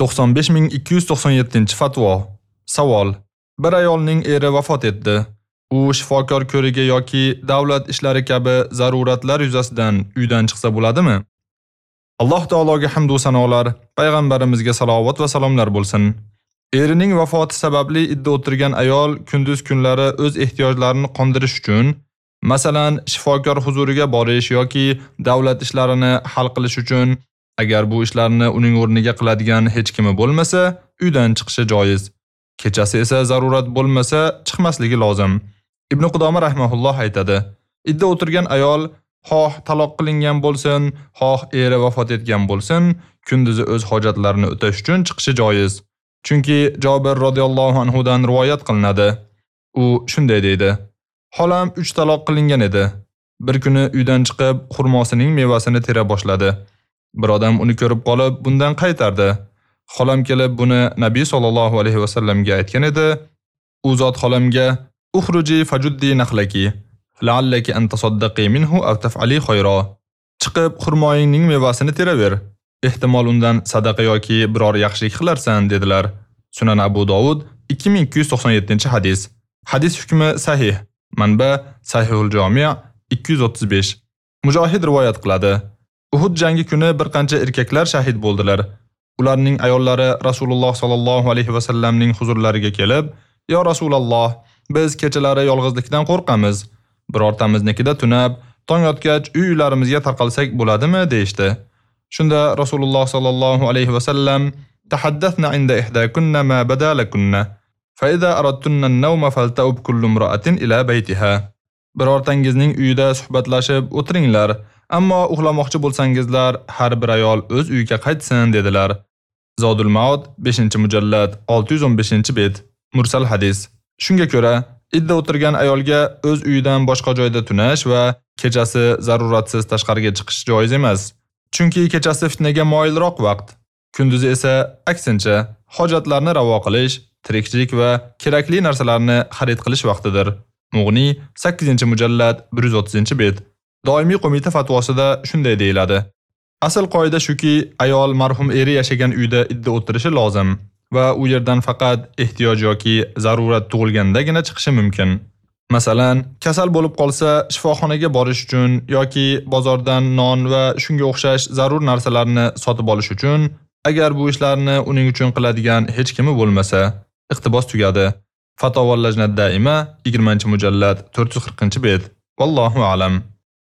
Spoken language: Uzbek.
95297-fatvo. Savol: Bir ayolning eri vafot etdi. U shifokor ko'rigi yoki davlat ishlari kabi zaruratlar yuzasidan uydan chiqsa bo'ladimi? Alloh taologa hamd va sanolar, payg'ambarimizga salovat va salomlar bo'lsin. Erining vafoti sababli idda o'tirgan ayol kunduz kunlari o'z ehtiyojlarini qondirish uchun, masalan, shifokor huzuriga borish yoki davlat ishlarini hal qilish uchun Agar bu ishlarni uning o'rniga qiladigan hech kimi bo'lmasa, uydan chiqishi joiz. Kechasi esa zarurat bo'lmasa, chiqmasligi lozim. Ibn Qudoma rahimahulloh aytadi: Idda o'tirgan ayol xoh taloq qilingan bo'lsin, xoh eri vafot etgan bo'lsin, kunduzi o'z hojatlarini o'tash uchun chiqishi joiz. Chunki Jabir radhiyallohu anhu dan rivoyat qilinadi. U shunday deydi: Xolam 3 taloq qilingan edi. Bir kuni uydan chiqib, xurmosining mevasini tera boshladi. Bir odam uni ko'rib qolib, bundan qaytardi. Xolam kelib buni Nabiy sollallohu alayhi va sallamga aytgan edi. U zot xolamga: "Ukhruji fajuddi nakhlaki, la'allaki an tasaddaqi minhu aw taf'ali khayra." Chiqib xurmoyingning mevasini teraver. Ehtimol undan sadaqa yoki biror yaxshilik qilarsan, dedilar. Sunan Abu Dovud 2297-hadis. Hadis hukmi sahih. Manba Sahihul Jami' 235. Mujohid rivoyat qiladi. Uhud jangi kuni bir qancha erkaklar shahid bo'ldilar. Ularning ayollari Rasululloh sallallohu alayhi va sallamning huzurlariga kelib, "Ya Rasululloh, biz kechalari yolg'izlikdan qo'rqamiz. Birortamiznikida tunab, tong otgach uylarimizga tarqalsak bo'ladimi?" deyshti. Shunda Rasululloh sallallohu alayhi va sallam tahaddathna inda ihdakunna ma badalakunna fa idza aradtunna an-nawma falta'ub kullu imra'atin ila baytiha. Birortangizning uyida suhbatlashib o'tiringlar. Ammo uxlamoqchi bo'lsangizlar, har bir ayol o'z uyiga qaytsin dedilar. Zodul Maud 5-mujallad 615-bet. Mursal hadis. Shunga ko'ra, idda o'tirgan ayolga o'z uyidan boshqa joyda tunash va kechasi zaruratsiz tashqariga chiqish joiz emas. Chunki kechasi fitnaga moyilroq vaqt, kunduzi esa aksincha hojatlarni ravo qilish, tirikchilik va kerakli narsalarni xarid qilish vaqtidir. Mughni 8-mujallad 130-bet. Doimiy qo'mita fatvosida shunday deyiladi. Asl qoida shuki, ayol marhum eri yashagan uyda idda o'tirishi lozim va u yerdan faqat ehtiyoj yoki zarurat tug'ilgandagina chiqishi mumkin. Masalan, kasal bo'lib qolsa, shifoxonaga borish uchun yoki bozordan non va shunga o'xshash zarur narsalarni sotib olish uchun, agar bu ishlarni uning uchun qiladigan hech kimi bo'lmasa, iqtibos tugadi. Fatavol lajnat daima 20-mujallad 440-bet. Vallohu a'lam.